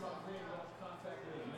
contact